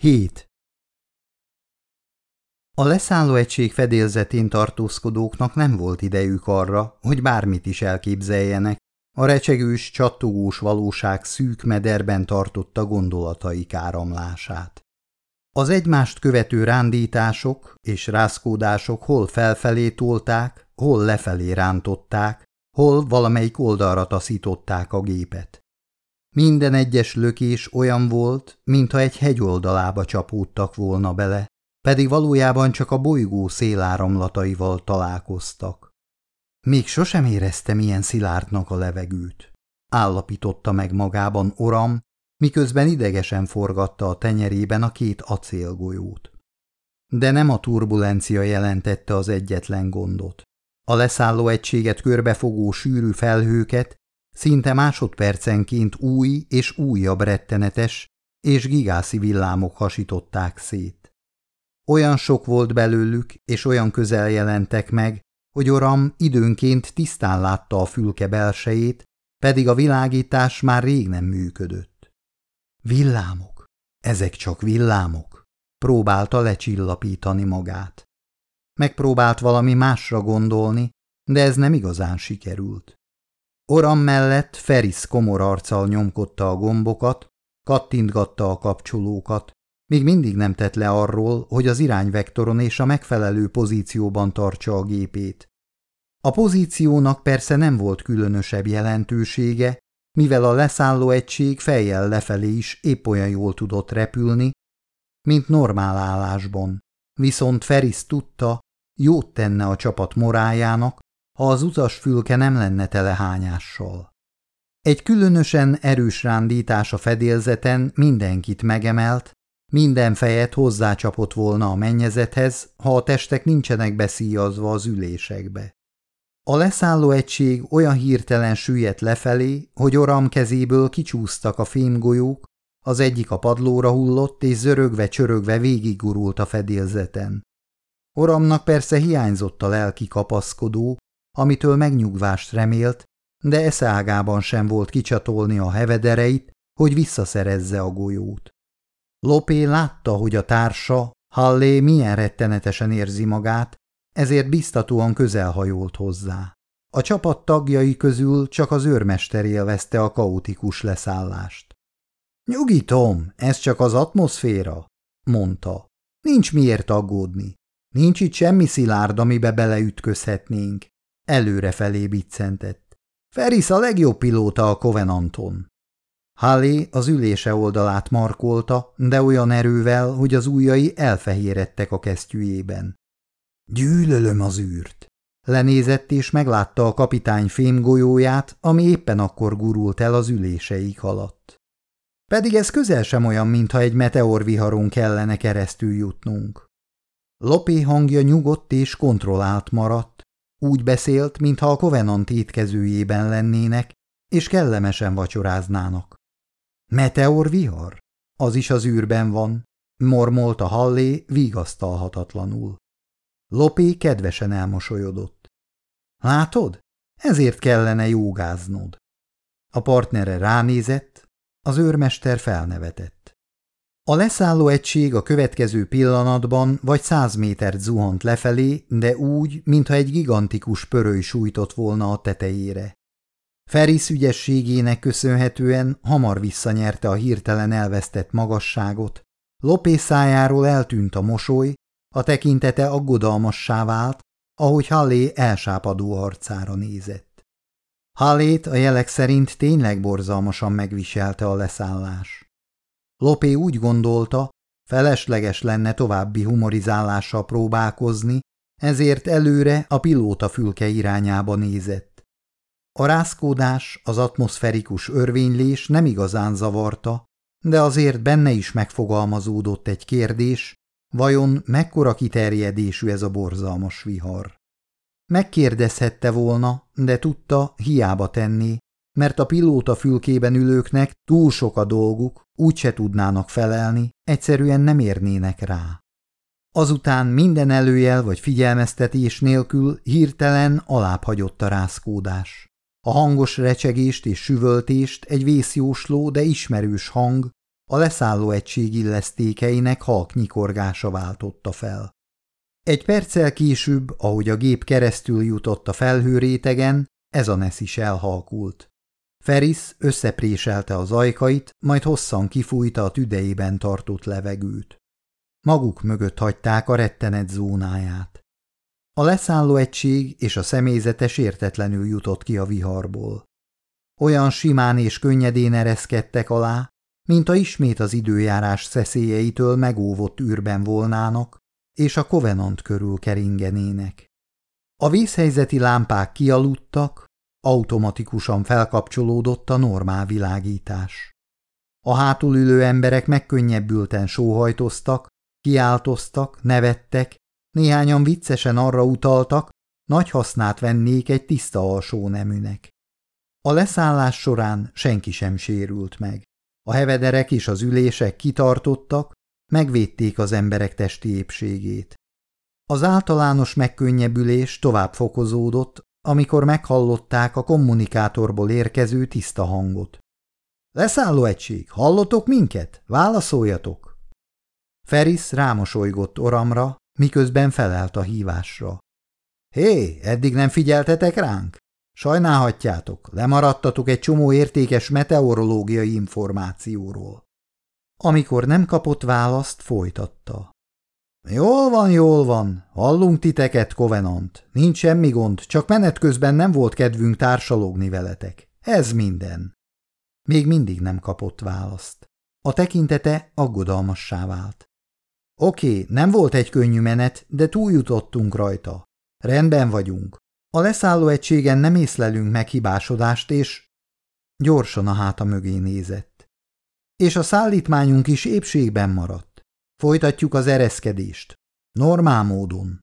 7. A leszállóegység fedélzetén tartózkodóknak nem volt idejük arra, hogy bármit is elképzeljenek, a recsegős, csattogós valóság szűk mederben tartotta gondolataik áramlását. Az egymást követő rándítások és rázkódások hol felfelé tolták, hol lefelé rántották, hol valamelyik oldalra taszították a gépet. Minden egyes lökés olyan volt, mintha egy hegy oldalába csapódtak volna bele, pedig valójában csak a bolygó széláramlataival találkoztak. Még sosem éreztem ilyen szilárdnak a levegőt, állapította meg magában Oram, miközben idegesen forgatta a tenyerében a két acélgolyót. De nem a turbulencia jelentette az egyetlen gondot. A leszálló egységet körbefogó sűrű felhőket szinte másodpercenként új és újabb rettenetes és gigászi villámok hasították szét. Olyan sok volt belőlük, és olyan közel jelentek meg, hogy Oram időnként tisztán látta a fülke belsejét, pedig a világítás már rég nem működött. Villámok, ezek csak villámok, próbálta lecsillapítani magát. Megpróbált valami másra gondolni, de ez nem igazán sikerült. Oram mellett Feris komor arccal nyomkodta a gombokat, kattintgatta a kapcsolókat, még mindig nem tett le arról, hogy az irányvektoron és a megfelelő pozícióban tartsa a gépét. A pozíciónak persze nem volt különösebb jelentősége, mivel a leszálló egység fejjel lefelé is épp olyan jól tudott repülni, mint normál állásban. Viszont Feris tudta, jót tenne a csapat morájának, ha az utasfülke nem lenne tele hányással. Egy különösen erős rándítás a fedélzeten mindenkit megemelt, minden fejet hozzácsapott volna a mennyezethez, ha a testek nincsenek beszíjazva az ülésekbe. A leszálló egység olyan hirtelen süllyedt lefelé, hogy oram kezéből kicsúsztak a fémgolyók, az egyik a padlóra hullott, és zörögve-csörögve végiggurult a fedélzeten. Oramnak persze hiányzott a lelki kapaszkodó, amitől megnyugvást remélt, de eszágában sem volt kicsatolni a hevedereit, hogy visszaszerezze a golyót. Lopé látta, hogy a társa, Hallé milyen rettenetesen érzi magát, ezért biztatóan közelhajolt hozzá. A csapat tagjai közül csak az őrmester élvezte a kaotikus leszállást. – Nyugi, Tom, ez csak az atmoszféra – mondta. – Nincs miért aggódni. Nincs itt semmi szilárd, amibe beleütközhetnénk. Előrefelé biccentett. Ferris a legjobb pilóta a Covenanton. Hallé az ülése oldalát markolta, de olyan erővel, hogy az ujjai elfehéredtek a kesztyűjében. Gyűlölöm az űrt. Lenézett és meglátta a kapitány fémgolyóját, ami éppen akkor gurult el az üléseik alatt. Pedig ez közel sem olyan, mintha egy meteorviharon kellene keresztül jutnunk. Lopé hangja nyugodt és kontrollált maradt, úgy beszélt, mintha a Covenant étkezőjében lennének, és kellemesen vacsoráznának. Meteorvihar? Az is az űrben van, mormolta Hallé vigasztalhatatlanul. Lopé kedvesen elmosolyodott. Látod? Ezért kellene jógáznod. A partnere ránézett, az őrmester felnevetett. A leszálló egység a következő pillanatban vagy száz métert zuhant lefelé, de úgy, mintha egy gigantikus pöröly sújtott volna a tetejére. Feris ügyességének köszönhetően hamar visszanyerte a hirtelen elvesztett magasságot, Lopé szájáról eltűnt a mosoly, a tekintete aggodalmassá vált, ahogy Hallé elsápadó arcára nézett. Hallét a jelek szerint tényleg borzalmasan megviselte a leszállás. Lopé úgy gondolta, felesleges lenne további humorizálással próbálkozni, ezért előre a pilóta fülke irányába nézett. A rázkódás, az atmoszferikus örvénylés nem igazán zavarta, de azért benne is megfogalmazódott egy kérdés, vajon mekkora kiterjedésű ez a borzalmas vihar. Megkérdezhette volna, de tudta, hiába tenni, mert a pilóta fülkében ülőknek túl sok a dolguk, úgyse tudnának felelni, egyszerűen nem érnének rá. Azután minden előjel vagy figyelmeztetés nélkül hirtelen alább hagyott a rázkódás. A hangos recsegést és süvöltést egy vészjósló, de ismerős hang, a leszálló egység illesztékeinek halk nyikorgása váltotta fel. Egy perccel később, ahogy a gép keresztül jutott a felhőrétegen, ez a nesz is elhalkult. Ferris összepréselte az ajkait, majd hosszan kifújta a tüdejében tartott levegőt. Maguk mögött hagyták a rettenet zónáját. A leszálló egység és a személyzetes értetlenül jutott ki a viharból. Olyan simán és könnyedén ereszkedtek alá, mint a ismét az időjárás szeszélyeitől megóvott űrben volnának, és a kovenant körül keringenének. A vízhelyzeti lámpák kialudtak, automatikusan felkapcsolódott a normál világítás. A hátul ülő emberek megkönnyebbülten sóhajtoztak, kiáltoztak, nevettek, néhányan viccesen arra utaltak, nagy hasznát vennék egy tiszta alsó neműnek. A leszállás során senki sem sérült meg. A hevederek és az ülések kitartottak, megvédték az emberek testi épségét. Az általános megkönnyebbülés tovább fokozódott, amikor meghallották a kommunikátorból érkező tiszta hangot. Leszálló egység, hallotok minket? Válaszoljatok! Feris rámosolygott oramra, miközben felelt a hívásra. Hé, eddig nem figyeltetek ránk? Sajnálhatjátok, lemaradtatok egy csomó értékes meteorológiai információról. Amikor nem kapott választ, folytatta. Jól van, jól van, hallunk titeket, Covenant. Nincs semmi gond, csak menet közben nem volt kedvünk társalogni veletek. Ez minden. Még mindig nem kapott választ. A tekintete aggodalmassá vált. Oké, nem volt egy könnyű menet, de túljutottunk rajta. Rendben vagyunk. A leszálló egységen nem észlelünk meghibásodást, és... Gyorsan a háta mögé nézett. És a szállítmányunk is épségben maradt. Folytatjuk az ereszkedést. Normál módon.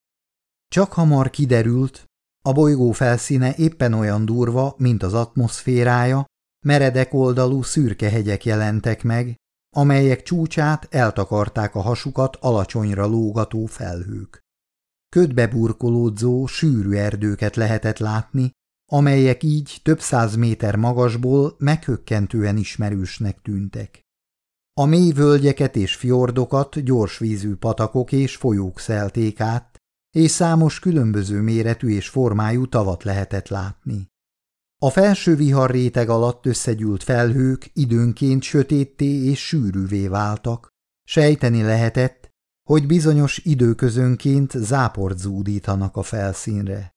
Csak hamar kiderült, a bolygó felszíne éppen olyan durva, mint az atmoszférája, meredek oldalú szürke hegyek jelentek meg, amelyek csúcsát eltakarták a hasukat alacsonyra lógató felhők. Ködbe burkolódzó, sűrű erdőket lehetett látni, amelyek így több száz méter magasból meghökkentően ismerősnek tűntek. A mély völgyeket és fjordokat gyorsvízű patakok és folyók szelték át, és számos különböző méretű és formájú tavat lehetett látni. A felső viharréteg alatt összegyűlt felhők időnként sötétté és sűrűvé váltak, sejteni lehetett, hogy bizonyos időközönként záport zúdítanak a felszínre.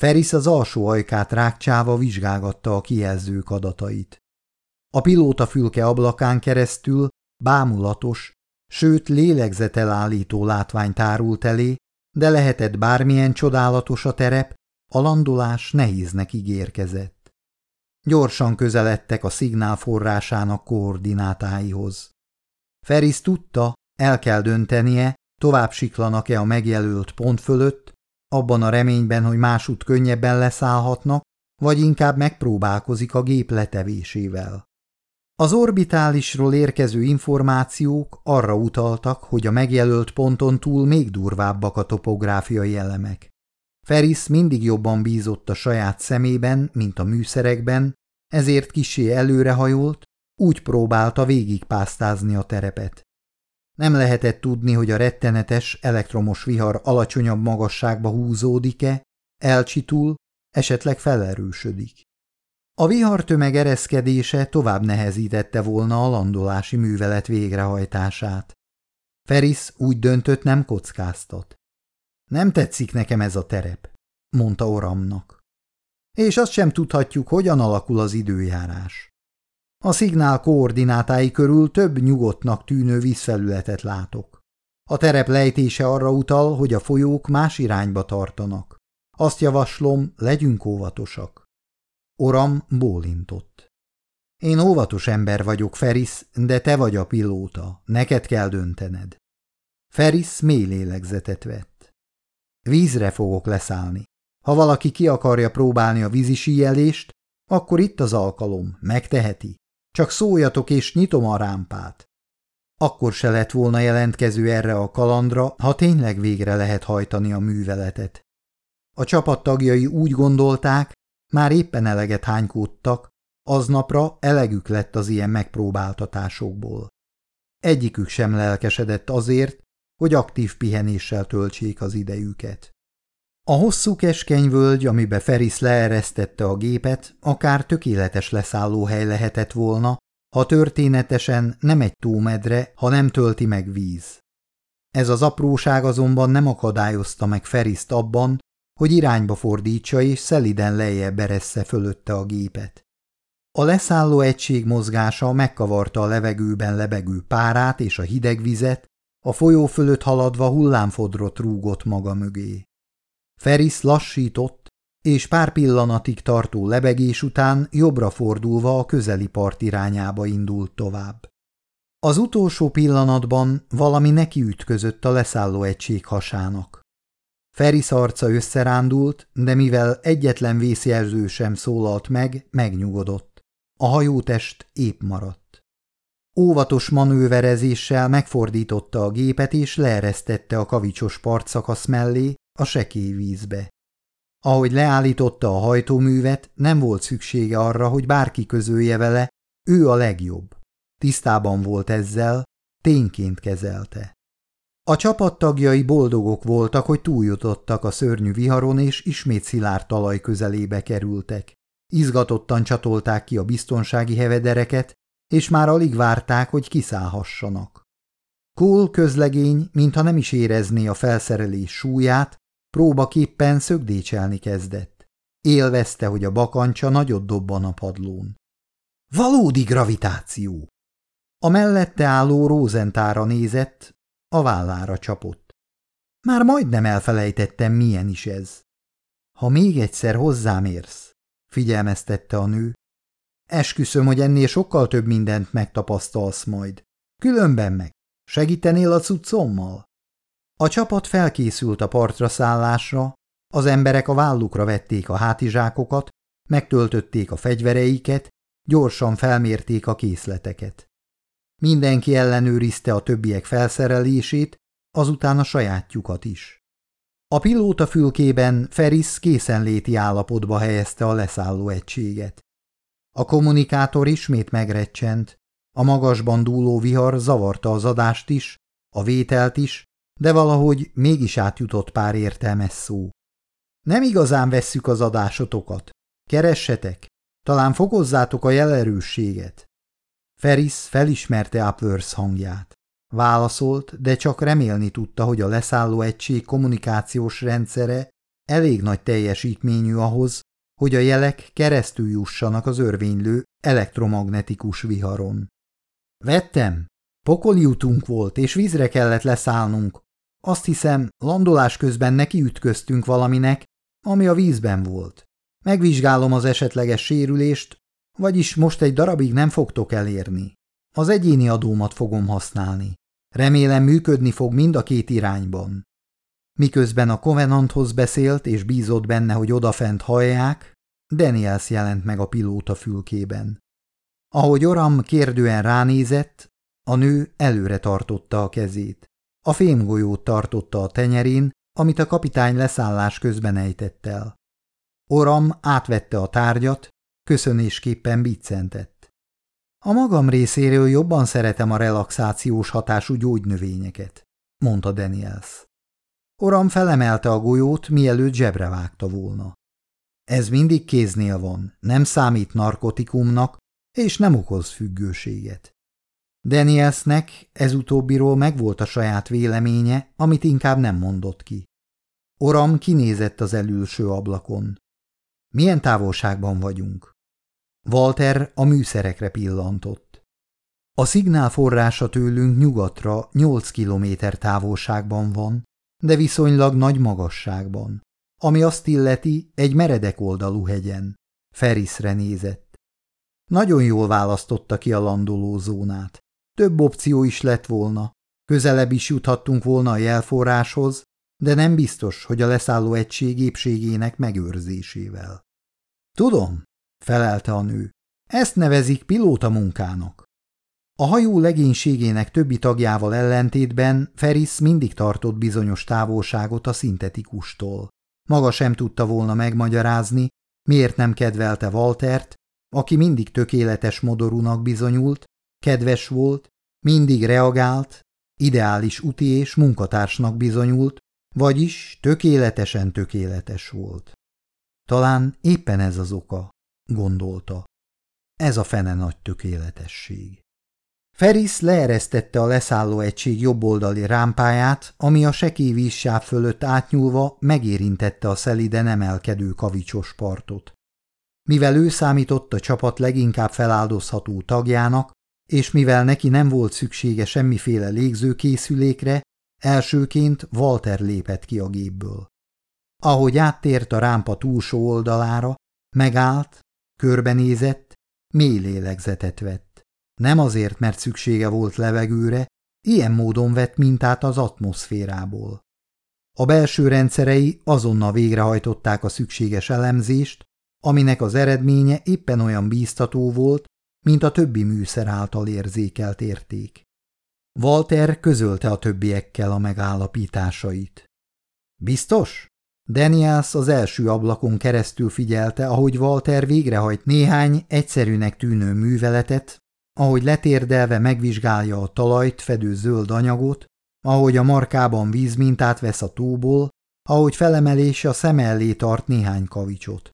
Feris az alsó ajkát rákcsáva vizsgálgatta a kijelzők adatait. A pilóta fülke ablakán keresztül bámulatos, sőt lélegzetelállító látvány tárult elé, de lehetett bármilyen csodálatos a terep, a landolás nehéznek ígérkezett. Gyorsan közeledtek a szignál forrásának koordinátáihoz. Feris tudta, el kell döntenie, tovább siklanak-e a megjelölt pont fölött, abban a reményben, hogy másút könnyebben leszállhatnak, vagy inkább megpróbálkozik a gép letevésével. Az orbitálisról érkező információk arra utaltak, hogy a megjelölt ponton túl még durvábbak a topográfiai elemek. Feris mindig jobban bízott a saját szemében, mint a műszerekben, ezért kisé előrehajolt, úgy próbálta végigpásztázni a terepet. Nem lehetett tudni, hogy a rettenetes elektromos vihar alacsonyabb magasságba húzódik-e, elcsitul, esetleg felerősödik. A vihartömeg ereszkedése tovább nehezítette volna a landolási művelet végrehajtását. Feris úgy döntött, nem kockáztat. Nem tetszik nekem ez a terep, mondta Oramnak. És azt sem tudhatjuk, hogyan alakul az időjárás. A szignál koordinátái körül több nyugodtnak tűnő vízfelületet látok. A terep lejtése arra utal, hogy a folyók más irányba tartanak. Azt javaslom, legyünk óvatosak. Oram bólintott. Én óvatos ember vagyok, Feris, de te vagy a pilóta, neked kell döntened. Feris mély lélegzetet vett. Vízre fogok leszállni. Ha valaki ki akarja próbálni a vízisíjelést, akkor itt az alkalom, megteheti. Csak szóljatok, és nyitom a rámpát. Akkor se lett volna jelentkező erre a kalandra, ha tényleg végre lehet hajtani a műveletet. A csapattagjai úgy gondolták, már éppen eleget hánykódtak, aznapra elegük lett az ilyen megpróbáltatásokból. egyikük sem lelkesedett azért, hogy aktív pihenéssel töltsék az idejüket. A hosszú keskeny völgy, amibe Feris leeresztette a gépet, akár tökéletes leszállóhely lehetett volna, ha történetesen nem egy túlmedre, ha nem tölti meg víz. Ez az apróság azonban nem akadályozta meg Feriszt abban, hogy irányba fordítsa és szeliden lejjebb eressze fölötte a gépet. A leszálló egység mozgása megkavarta a levegőben lebegő párát és a hideg vizet, a folyó fölött haladva hullámfodrot rúgott maga mögé. Feris lassított, és pár pillanatig tartó lebegés után jobbra fordulva a közeli part irányába indult tovább. Az utolsó pillanatban valami nekiütközött a leszálló egység hasának. Feris arca összerándult, de mivel egyetlen vészjelző sem szólalt meg, megnyugodott. A hajótest épp maradt. Óvatos manőverezéssel megfordította a gépet és leeresztette a kavicsos partszakasz mellé, a sekély vízbe. Ahogy leállította a hajtóművet, nem volt szüksége arra, hogy bárki közölje vele, ő a legjobb. Tisztában volt ezzel, tényként kezelte. A csapattagjai boldogok voltak, hogy túljutottak a szörnyű viharon, és ismét szilárd talaj közelébe kerültek. Izgatottan csatolták ki a biztonsági hevedereket, és már alig várták, hogy kiszállhassanak. Cole közlegény, mintha nem is érezné a felszerelés súlyát, próbaképpen szögdécselni kezdett. Élvezte, hogy a bakancsa nagyot dobban a padlón. Valódi gravitáció! A mellette álló Rózentára nézett, a vállára csapott. Már majdnem elfelejtettem, milyen is ez. Ha még egyszer hozzám érsz, figyelmeztette a nő, esküszöm, hogy ennél sokkal több mindent megtapasztalsz majd. Különben meg, segítenél a cuccommal? A csapat felkészült a partra szállásra, az emberek a vállukra vették a hátizsákokat, megtöltötték a fegyvereiket, gyorsan felmérték a készleteket. Mindenki ellenőrizte a többiek felszerelését, azután a sajátjukat is. A pilóta fülkében Ferris készenléti állapotba helyezte a leszálló egységet. A kommunikátor ismét megrecsent, a magasban dúló vihar zavarta az adást is, a vételt is, de valahogy mégis átjutott pár értelmes szó. Nem igazán vesszük az adásotokat. Keressetek, talán fokozzátok a jelerősséget. Ferris felismerte Upworth hangját. Válaszolt, de csak remélni tudta, hogy a leszálló egység kommunikációs rendszere elég nagy teljesítményű ahhoz, hogy a jelek keresztül jussanak az örvénylő elektromagnetikus viharon. Vettem. Pokoli utunk volt, és vízre kellett leszállnunk. Azt hiszem, landolás közben neki ütköztünk valaminek, ami a vízben volt. Megvizsgálom az esetleges sérülést, vagyis most egy darabig nem fogtok elérni. Az egyéni adómat fogom használni. Remélem működni fog mind a két irányban. Miközben a Covenanthoz beszélt és bízott benne, hogy odafent hallják, Daniels jelent meg a pilóta fülkében. Ahogy Oram kérdően ránézett, a nő előre tartotta a kezét. A fémgolyót tartotta a tenyerén, amit a kapitány leszállás közben ejtett el. Oram átvette a tárgyat, köszönésképpen biccentett. A magam részéről jobban szeretem a relaxációs hatású gyógynövényeket, mondta Daniels. Oram felemelte a golyót, mielőtt zsebre vágta volna. Ez mindig kéznél van, nem számít narkotikumnak, és nem okoz függőséget. Danielsnek ez utóbbiról megvolt a saját véleménye, amit inkább nem mondott ki. Oram kinézett az elülső ablakon. Milyen távolságban vagyunk? Walter a műszerekre pillantott. A szignál forrása tőlünk nyugatra 8 kilométer távolságban van, de viszonylag nagy magasságban, ami azt illeti egy meredek oldalú hegyen. Ferisre nézett. Nagyon jól választotta ki a landoló zónát. Több opció is lett volna. Közelebb is juthattunk volna a jelforráshoz, de nem biztos, hogy a leszálló egység épségének megőrzésével. Tudom, felelte a nő. Ezt nevezik pilóta munkának. A hajó legénységének többi tagjával ellentétben Ferris mindig tartott bizonyos távolságot a szintetikustól. Maga sem tudta volna megmagyarázni, miért nem kedvelte Waltert, aki mindig tökéletes modorúnak bizonyult, kedves volt, Mindig reagált, ideális úti és munkatársnak bizonyult, vagyis tökéletesen tökéletes volt. Talán éppen ez az oka, gondolta. Ez a fene nagy tökéletesség. Ferris leeresztette a leszálló egység jobboldali rámpáját, ami a sekély fölött átnyúlva megérintette a szeliden emelkedő kavicsos partot. Mivel ő számított a csapat leginkább feláldozható tagjának, és mivel neki nem volt szüksége semmiféle légzőkészülékre, elsőként Walter lépett ki a gépből. Ahogy áttért a rámpa túlsó oldalára, megállt, körbenézett, mély lélegzetet vett. Nem azért, mert szüksége volt levegőre, ilyen módon vett mintát az atmoszférából. A belső rendszerei azonnal végrehajtották a szükséges elemzést, aminek az eredménye éppen olyan bíztató volt, mint a többi műszer által érzékelt érték. Walter közölte a többiekkel a megállapításait. Biztos? Daniels az első ablakon keresztül figyelte, ahogy Walter végrehajt néhány egyszerűnek tűnő műveletet, ahogy letérdelve megvizsgálja a talajt fedő zöld anyagot, ahogy a markában vízmintát vesz a tóból, ahogy felemelése a szem elé tart néhány kavicsot.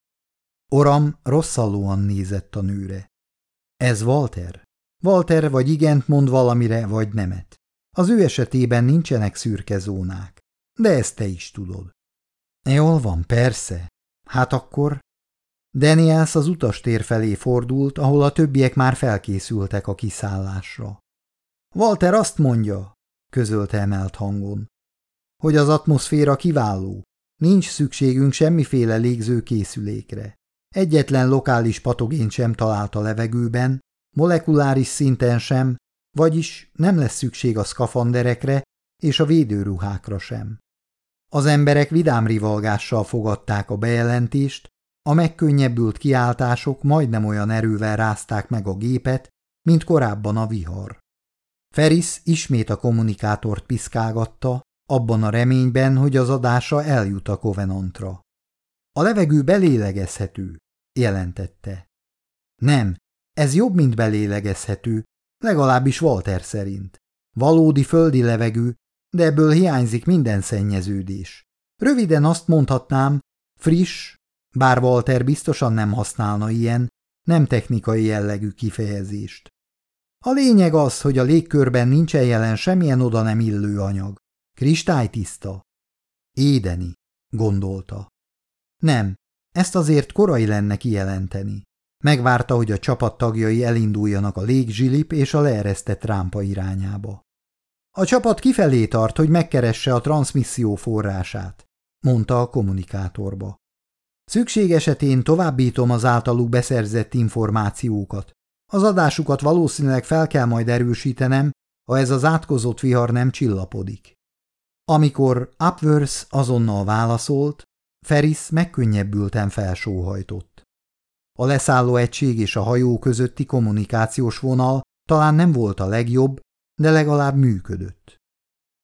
Oram rosszallóan nézett a nőre. Ez Walter? Walter vagy igent mond valamire, vagy nemet. Az ő esetében nincsenek szürke zónák, de ezt te is tudod. Jól van, persze. Hát akkor... Daniels az utastér felé fordult, ahol a többiek már felkészültek a kiszállásra. Walter azt mondja, közölte emelt hangon, hogy az atmoszféra kiváló, nincs szükségünk semmiféle légző készülékre. Egyetlen lokális patogén sem talált a levegőben, molekuláris szinten sem, vagyis nem lesz szükség a szkafanderekre és a védőruhákra sem. Az emberek vidám rivalgással fogadták a bejelentést, a megkönnyebbült kiáltások majdnem olyan erővel rázták meg a gépet, mint korábban a vihar. Ferris ismét a kommunikátort piszkálgatta, abban a reményben, hogy az adása eljut a Covenantra. A levegő belélegezhető, jelentette. Nem, ez jobb, mint belélegezhető, legalábbis Walter szerint. Valódi földi levegő, de ebből hiányzik minden szennyeződés. Röviden azt mondhatnám, friss, bár Walter biztosan nem használna ilyen, nem technikai jellegű kifejezést. A lényeg az, hogy a légkörben nincsen jelen semmilyen oda nem illő anyag. Kristálytiszta. Édeni, gondolta. Nem, ezt azért korai lenne kijelenteni. Megvárta, hogy a csapat tagjai elinduljanak a légzsilip és a leeresztett rámpa irányába. A csapat kifelé tart, hogy megkeresse a transmisszió forrását, mondta a kommunikátorba. Szükség esetén továbbítom az általuk beszerzett információkat. Az adásukat valószínűleg fel kell majd erősítenem, ha ez az átkozott vihar nem csillapodik. Amikor Upworth azonnal válaszolt, Ferris megkönnyebbülten felsóhajtott. A leszálló egység és a hajó közötti kommunikációs vonal talán nem volt a legjobb, de legalább működött.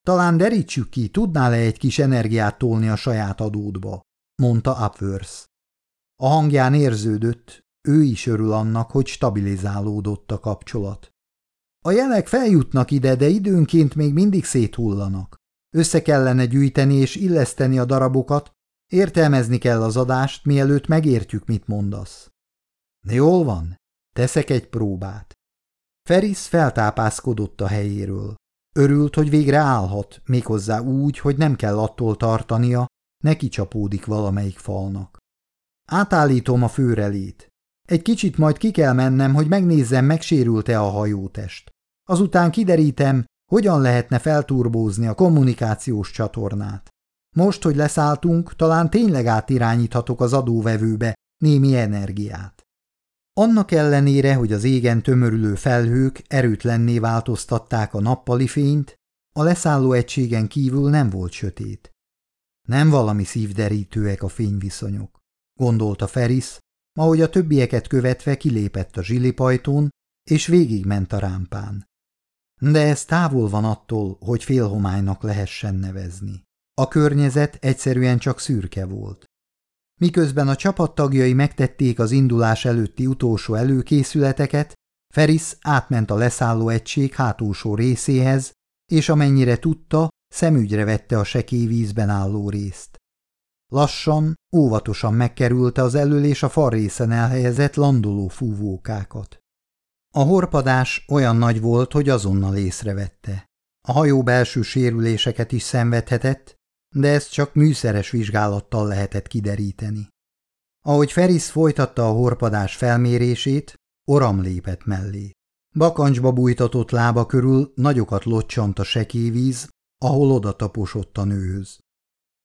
Talán derítsük ki, tudnál-e egy kis energiát tolni a saját adódba, mondta Upworth. A hangján érződött, ő is örül annak, hogy stabilizálódott a kapcsolat. A jelek feljutnak ide, de időnként még mindig széthullanak. Össze kellene gyűjteni és illeszteni a darabokat, értelmezni kell az adást, mielőtt megértjük, mit mondasz. Jól van, teszek egy próbát. Feris feltápászkodott a helyéről. Örült, hogy végre állhat, méghozzá úgy, hogy nem kell attól tartania, neki csapódik valamelyik falnak. Átállítom a főrelét. Egy kicsit majd ki kell mennem, hogy megnézzem, megsérült-e a hajótest. Azután kiderítem, hogyan lehetne felturbózni a kommunikációs csatornát. Most, hogy leszálltunk, talán tényleg átirányíthatok az adóvevőbe némi energiát. Annak ellenére, hogy az égen tömörülő felhők erőtlenné változtatták a nappali fényt, a leszálló egységen kívül nem volt sötét. Nem valami szívderítőek a fényviszonyok, gondolta Feris, ahogy a többieket követve kilépett a zsilipajtón, és végigment a rámpán. De ez távol van attól, hogy félhomálynak lehessen nevezni. A környezet egyszerűen csak szürke volt. Miközben a csapattagjai megtették az indulás előtti utolsó előkészületeket, Ferris átment a leszálló egység hátulsó részéhez, és amennyire tudta, szemügyre vette a vízben álló részt. Lassan, óvatosan megkerülte az elől és a fal részen elhelyezett landoló fúvókákat. A horpadás olyan nagy volt, hogy azonnal észrevette. A hajó belső sérüléseket is szenvedhetett, de ezt csak műszeres vizsgálattal lehetett kideríteni. Ahogy Feris folytatta a horpadás felmérését, Oram lépett mellé. Bakancsba bújtatott lába körül nagyokat locsant a sekévíz, ahol oda taposott a nőhöz.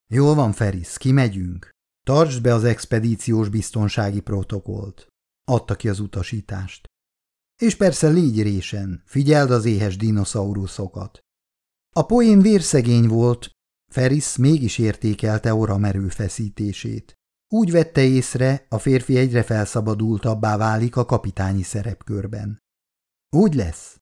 Jól van, Feris, kimegyünk. Tartsd be az expedíciós biztonsági protokollt. Adta ki az utasítást. És persze légy résen, figyeld az éhes dinoszauruszokat. A poén vérszegény volt, Feris mégis értékelte Oram erőfeszítését. Úgy vette észre, a férfi egyre felszabadultabbá válik a kapitányi szerepkörben. Úgy lesz.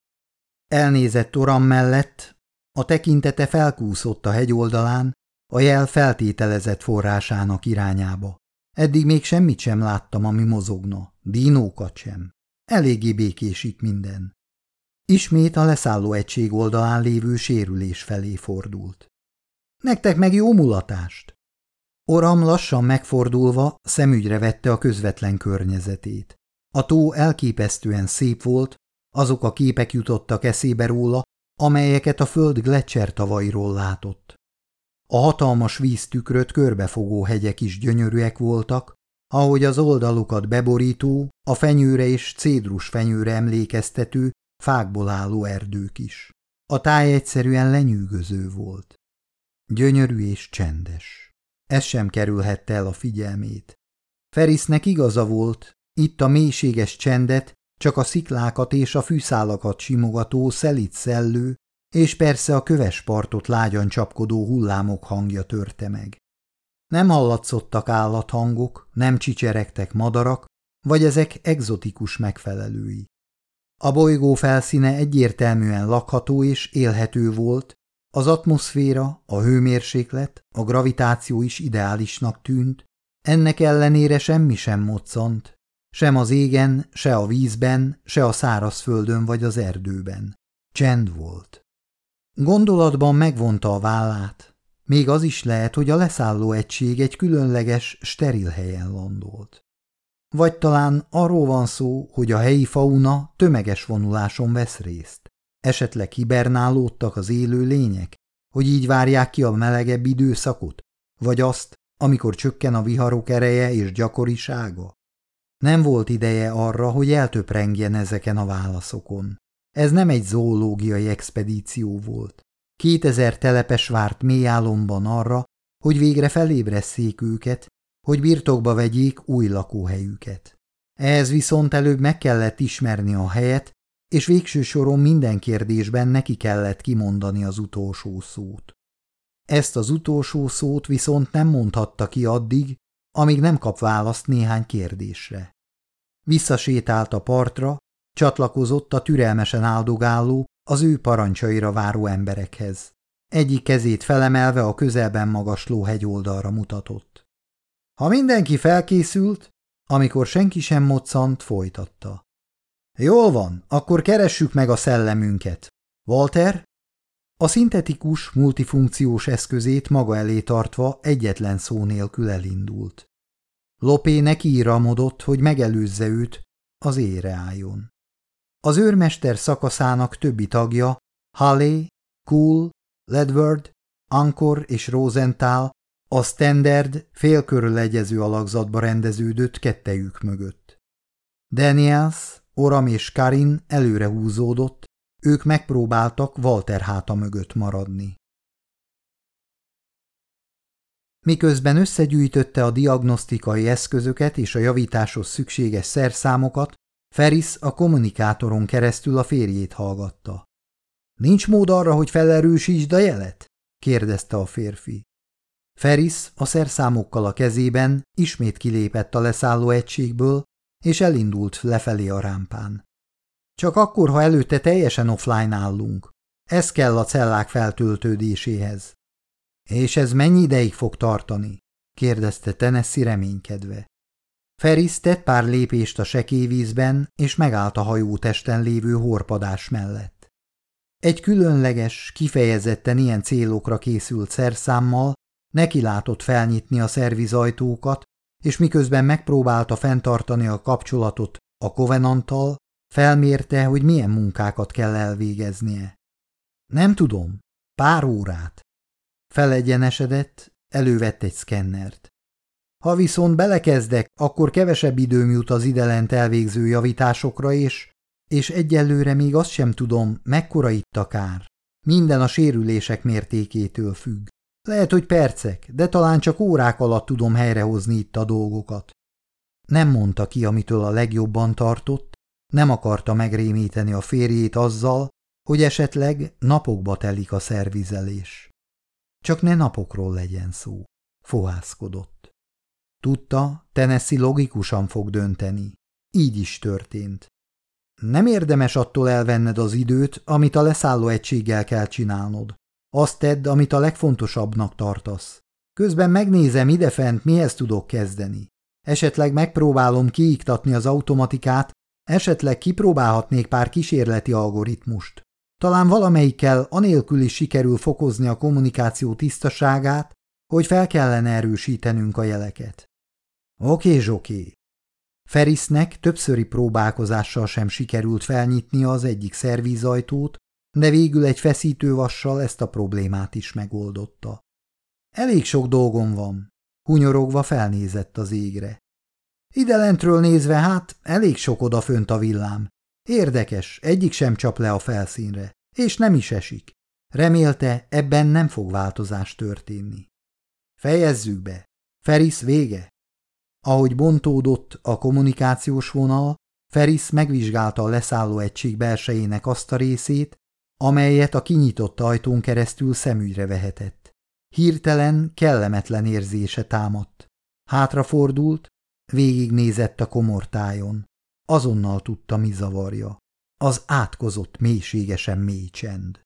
Elnézett Oram mellett, a tekintete felkúszott a hegyoldalán, a jel feltételezett forrásának irányába. Eddig még semmit sem láttam, ami mozogna, dínókat sem. Eléggé békés itt minden. Ismét a leszálló egység oldalán lévő sérülés felé fordult. Nektek meg jó mulatást! Oram lassan megfordulva szemügyre vette a közvetlen környezetét. A tó elképesztően szép volt, azok a képek jutottak eszébe róla, amelyeket a föld Gletscher tavairól látott. A hatalmas víztükröt körbefogó hegyek is gyönyörűek voltak, ahogy az oldalukat beborító, a fenyőre és cédrus fenyőre emlékeztető, fákból álló erdők is. A táj egyszerűen lenyűgöző volt. Gyönyörű és csendes. Ez sem kerülhette el a figyelmét. Ferisnek igaza volt, itt a mélységes csendet, csak a sziklákat és a fűszálakat simogató szelit szellő, és persze a köves partot lágyan csapkodó hullámok hangja törte meg. Nem hallatszottak állathangok, nem csicseregtek madarak, vagy ezek egzotikus megfelelői. A bolygó felszíne egyértelműen lakható és élhető volt, az atmoszféra, a hőmérséklet, a gravitáció is ideálisnak tűnt, ennek ellenére semmi sem moccant, sem az égen, se a vízben, se a szárazföldön vagy az erdőben. Csend volt. Gondolatban megvonta a vállát. Még az is lehet, hogy a leszálló egység egy különleges, steril helyen landolt. Vagy talán arról van szó, hogy a helyi fauna tömeges vonuláson vesz részt. Esetleg hibernálódtak az élő lények, hogy így várják ki a melegebb időszakot, vagy azt, amikor csökken a viharok ereje és gyakorisága? Nem volt ideje arra, hogy eltöprengjen ezeken a válaszokon. Ez nem egy zoológiai expedíció volt. Kétezer telepes várt mély álomban arra, hogy végre felébresszék őket, hogy birtokba vegyék új lakóhelyüket. Ehhez viszont előbb meg kellett ismerni a helyet, és végső soron minden kérdésben neki kellett kimondani az utolsó szót. Ezt az utolsó szót viszont nem mondhatta ki addig, amíg nem kap választ néhány kérdésre. Visszasétált a partra, csatlakozott a türelmesen áldogáló, az ő parancsaira váró emberekhez. Egyik kezét felemelve a közelben magasló hegyoldalra mutatott. Ha mindenki felkészült, amikor senki sem moccant, folytatta. Jól van, akkor keressük meg a szellemünket. Walter? A szintetikus, multifunkciós eszközét maga elé tartva egyetlen szó nélkül elindult. Lopé nekiíramodott, hogy megelőzze őt, az ére álljon. Az őrmester szakaszának többi tagja, Halley, Cool, Ledward, Ankor és Rosenthal a standard félkörül egyező alakzatba rendeződött kettejük mögött. Daniels, Oram és Karin előre húzódott, ők megpróbáltak Walter háta mögött maradni. Miközben összegyűjtötte a diagnosztikai eszközöket és a javításhoz szükséges szerszámokat, Feris a kommunikátoron keresztül a férjét hallgatta. – Nincs mód arra, hogy felerősítsd a jelet? – kérdezte a férfi. Feris a szerszámokkal a kezében ismét kilépett a leszálló egységből, és elindult lefelé a rámpán. Csak akkor, ha előtte teljesen offline állunk. Ez kell a cellák feltöltődéséhez. És ez mennyi ideig fog tartani? kérdezte Tennessee reménykedve. Ferris tett pár lépést a sekévízben, és megállt a hajótesten lévő horpadás mellett. Egy különleges, kifejezetten ilyen célokra készült szerszámmal nekilátott felnyitni a szervizajtókat, és miközben megpróbálta fenntartani a kapcsolatot a kovenanttal, felmérte, hogy milyen munkákat kell elvégeznie. Nem tudom, pár órát. Felegyenesedett, elővett egy szkennert. Ha viszont belekezdek, akkor kevesebb időm jut az idelent elvégző javításokra, és, és egyelőre még azt sem tudom, mekkora itt a kár. Minden a sérülések mértékétől függ. Lehet, hogy percek, de talán csak órák alatt tudom helyrehozni itt a dolgokat. Nem mondta ki, amitől a legjobban tartott, nem akarta megrémíteni a férjét azzal, hogy esetleg napokba telik a szervizelés. Csak ne napokról legyen szó, fohászkodott. Tudta, Tennessee logikusan fog dönteni. Így is történt. Nem érdemes attól elvenned az időt, amit a leszálló egységgel kell csinálnod. Azt tedd, amit a legfontosabbnak tartasz. Közben megnézem idefent, mihez tudok kezdeni. Esetleg megpróbálom kiiktatni az automatikát, esetleg kipróbálhatnék pár kísérleti algoritmust. Talán valamelyikkel anélkül is sikerül fokozni a kommunikáció tisztaságát, hogy fel kellene erősítenünk a jeleket. Oké, zsoké. Ferisnek többszöri próbálkozással sem sikerült felnyitnia az egyik szervízajtót, de végül egy feszítővassal ezt a problémát is megoldotta. Elég sok dolgom van, hunyorogva felnézett az égre. Ide lentről nézve hát elég sok odafönt a villám. Érdekes, egyik sem csap le a felszínre, és nem is esik. Remélte, ebben nem fog változás történni. Fejezzük be. Feris vége. Ahogy bontódott a kommunikációs vonal, Feris megvizsgálta a leszálló egység belsejének azt a részét, amelyet a kinyitott ajtón keresztül szemügyre vehetett. Hirtelen, kellemetlen érzése támadt. Hátrafordult, végignézett a komortájon. Azonnal tudta, mi zavarja. Az átkozott mélységesen mély csend.